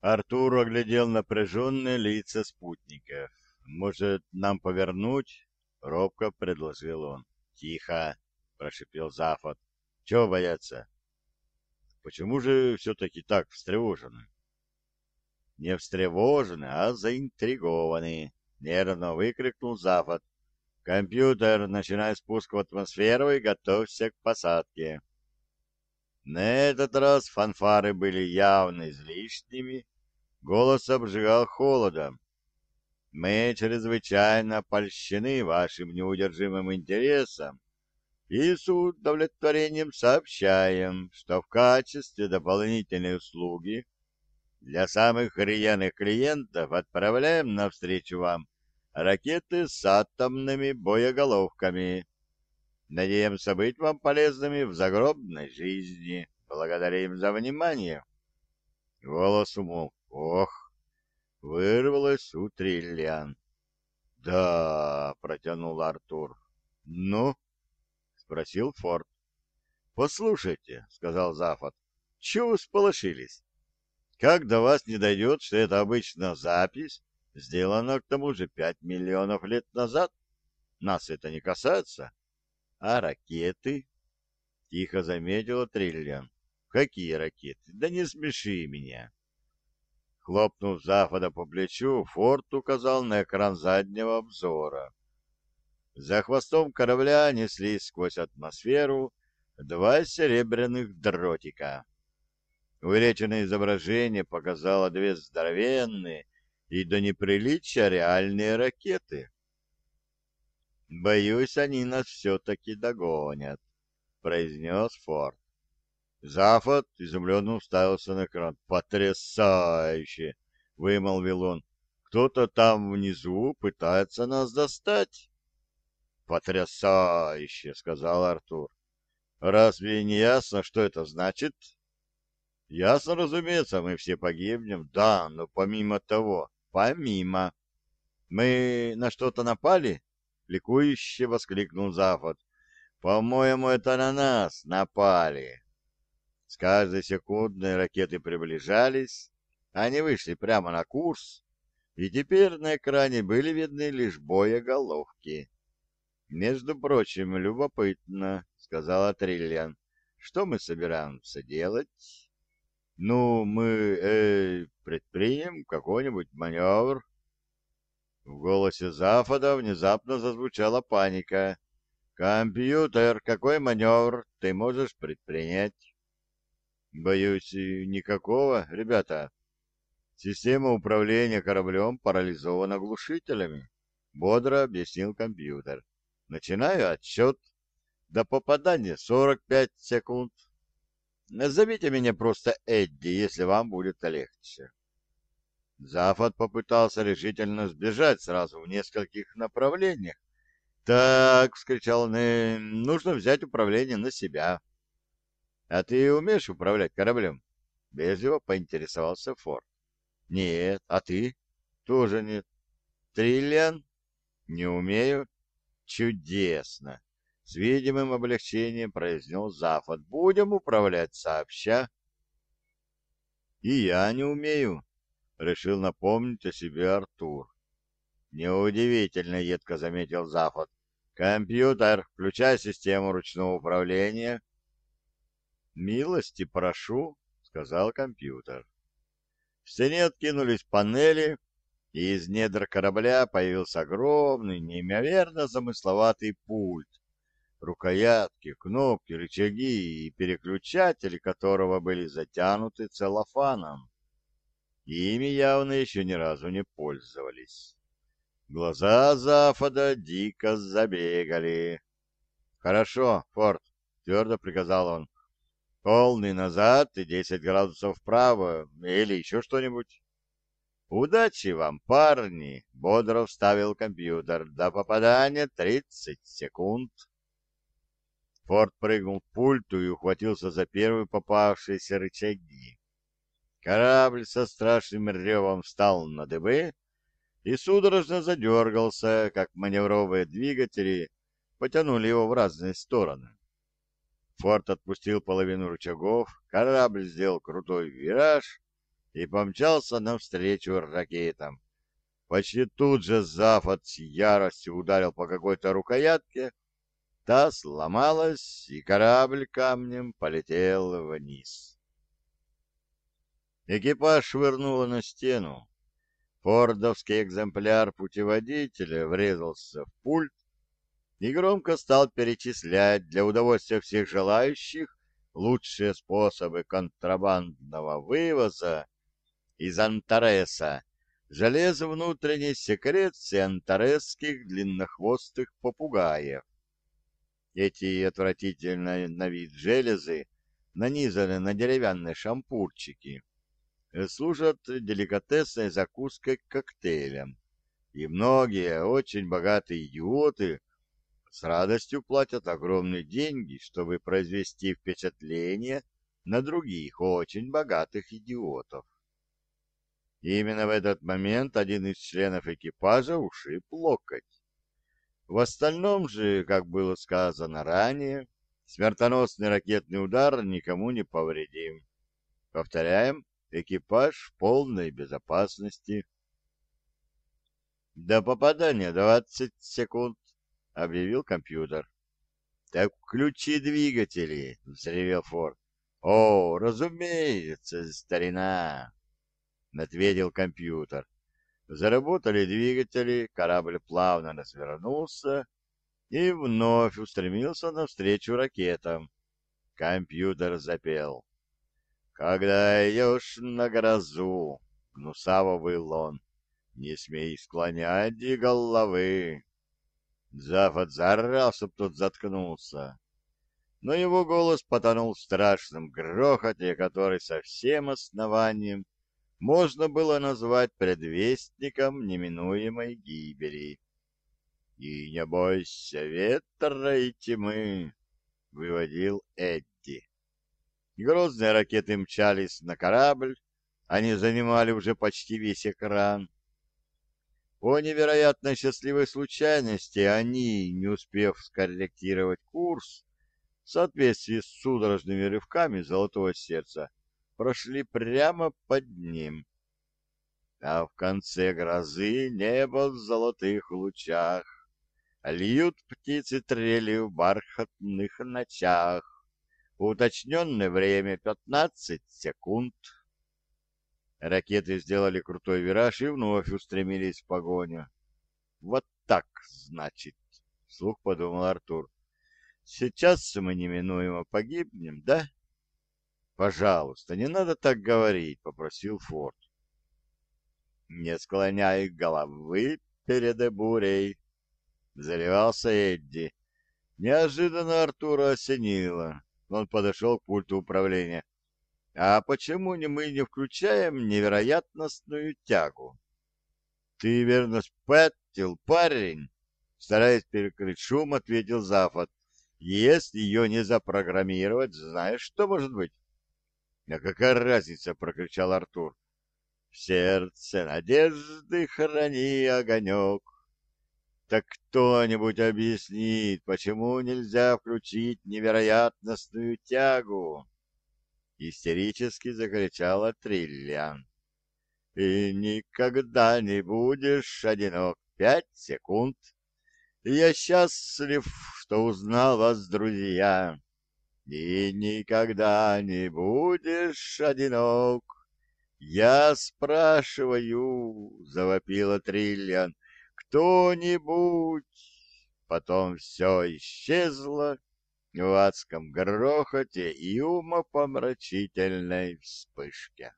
Артур оглядел напряженные лица спутников. «Может, нам повернуть?» — робко предложил он. «Тихо!» — прошипел Зафот. «Чего бояться?» «Почему же все-таки так встревожены?» «Не встревожены, а заинтригованы!» — нервно выкрикнул Зафот. «Компьютер, начинай спуск в атмосферу и готовься к посадке!» На этот раз фанфары были явно излишними, голос обжигал холодом. Мы чрезвычайно польщены вашим неудержимым интересом и с удовлетворением сообщаем, что в качестве дополнительной услуги для самых рьяных клиентов отправляем навстречу вам ракеты с атомными боеголовками Надеемся быть вам полезными в загробной жизни. Благодарим за внимание. Голос умолк. Ох, вырвалось у Триллиан. Да, протянул Артур. Ну? Спросил Форд. Послушайте, сказал Зафот, чего вы сполошились? Как до вас не дойдет, что это обычно запись, сделана к тому же пять миллионов лет назад? Нас это не касается. А ракеты? Тихо заметила Триллиан. Какие ракеты? Да не смеши меня. Хлопнув Зафода по плечу, Форд указал на экран заднего обзора. За хвостом корабля неслись сквозь атмосферу два серебряных дротика. Увеличенное изображение показало две здоровенные и до неприличия реальные ракеты. «Боюсь, они нас все-таки догонят», — произнес Форд. Зафот изумленно уставился на экран. «Потрясающе!» — вымолвил он. «Кто-то там внизу пытается нас достать». «Потрясающе!» — сказал Артур. «Разве не ясно, что это значит?» «Ясно, разумеется, мы все погибнем. Да, но помимо того, помимо. Мы на что-то напали?» — ликующе воскликнул Зафот. «По-моему, это на нас напали». С каждой секундой ракеты приближались, они вышли прямо на курс, и теперь на экране были видны лишь боеголовки. «Между прочим, любопытно», — сказала Триллиан. «Что мы собираемся делать?» «Ну, мы э, предпримем какой-нибудь маневр», в голосе Зафода внезапно зазвучала паника. «Компьютер, какой маневр ты можешь предпринять?» «Боюсь, никакого, ребята. Система управления кораблем парализована глушителями», — бодро объяснил компьютер. «Начинаю отсчет. До попадания 45 секунд. Назовите меня просто Эдди, если вам будет легче». Зафот попытался решительно сбежать сразу в нескольких направлениях. «Так!» — вскричал он. «Нужно взять управление на себя». «А ты умеешь управлять кораблем?» — Безливо поинтересовался Форд. «Нет. А ты?» «Тоже нет». «Триллиан?» «Не умею». «Чудесно!» — с видимым облегчением произнес Зафот. «Будем управлять сообща». «И я не умею», решил напомнить о себе Артур. Неудивительно, едко заметил Зафот. Компьютер, включай систему ручного управления. Милости прошу, сказал компьютер. В стене откинулись панели, и из недр корабля появился огромный, неимоверно замысловатый пульт, рукоятки, кнопки, рычаги и переключатели которого были затянуты целлофаном. Ими явно еще ни разу не пользовались. Глаза Зафода дико забегали. «Хорошо, Форд», — твердо приказал он. «Полный назад и десять градусов вправо, или еще что-нибудь». «Удачи вам, парни!» — бодро вставил компьютер. «До попадания тридцать секунд». Форд прыгнул к пульту и ухватился за первые попавшиеся рычаги. Корабль со страшным ревом встал на дыбы и судорожно задергался, как маневровые двигатели потянули его в разные стороны. Форт отпустил половину рычагов, корабль сделал крутой вираж и помчался навстречу ракетам. Почти тут же Зафот с яростью ударил по какой-то рукоятке, та сломалась, и корабль камнем полетел вниз. Экипаж швырнуло на стену. Фордовский экземпляр путеводителя врезался в пульт и громко стал перечислять для удовольствия всех желающих лучшие способы контрабандного вывоза из Антареса железо внутренней секреции антаресских длиннохвостых попугаев. Эти отвратительные на вид железы нанизаны на деревянные шампурчики, служат деликатесной закуской к коктейлям, и многие очень богатые идиоты с радостью платят огромные деньги, чтобы произвести впечатление на других очень богатых идиотов. Именно в этот момент один из членов экипажа ушиб локоть. В остальном же, как было сказано ранее, смертоносный ракетный удар никому не повредим. Повторяем, экипаж в полной безопасности. До попадания 20 секунд, объявил компьютер. Так включи двигатели, взревел Форд. О, разумеется, старина, ответил компьютер. Заработали двигатели, корабль плавно развернулся и вновь устремился навстречу ракетам. Компьютер запел. Когда идешь на грозу, гнусаво выл он, не смей склонять головы. Зафот заорал, чтоб тот заткнулся. Но его голос потонул в страшном грохоте, который со всем основанием можно было назвать предвестником неминуемой гибели. «И не бойся ветра и тьмы», — выводил Эдди. Грозные ракеты мчались на корабль, они занимали уже почти весь экран. По невероятно счастливой случайности они, не успев скорректировать курс, в соответствии с судорожными рывками золотого сердца, прошли прямо под ним. А в конце грозы небо в золотых лучах, Льют птицы трели в бархатных ночах. Уточненное время 15 секунд. Ракеты сделали крутой вираж и вновь устремились в погоню. Вот так, значит, вслух подумал Артур. Сейчас мы неминуемо погибнем, да? Пожалуйста, не надо так говорить, попросил Форд. Не склоняй головы перед бурей, заливался Эдди. Неожиданно Артура осенило. Он подошел к пульту управления. «А почему не мы не включаем невероятностную тягу?» «Ты верно спятил, парень?» Стараясь перекрыть шум, ответил Зафот. «Если ее не запрограммировать, знаешь, что может быть?» «А какая разница?» — прокричал Артур. «В сердце надежды храни огонек, так кто-нибудь объяснит, почему нельзя включить невероятностную тягу? Истерически закричала Триллиан. И никогда не будешь одинок. Пять секунд. Я счастлив, что узнал вас, друзья. И никогда не будешь одинок. Я спрашиваю, завопила Триллиан кто-нибудь. Потом все исчезло в адском грохоте и умопомрачительной вспышке.